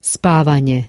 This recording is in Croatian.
spavanje.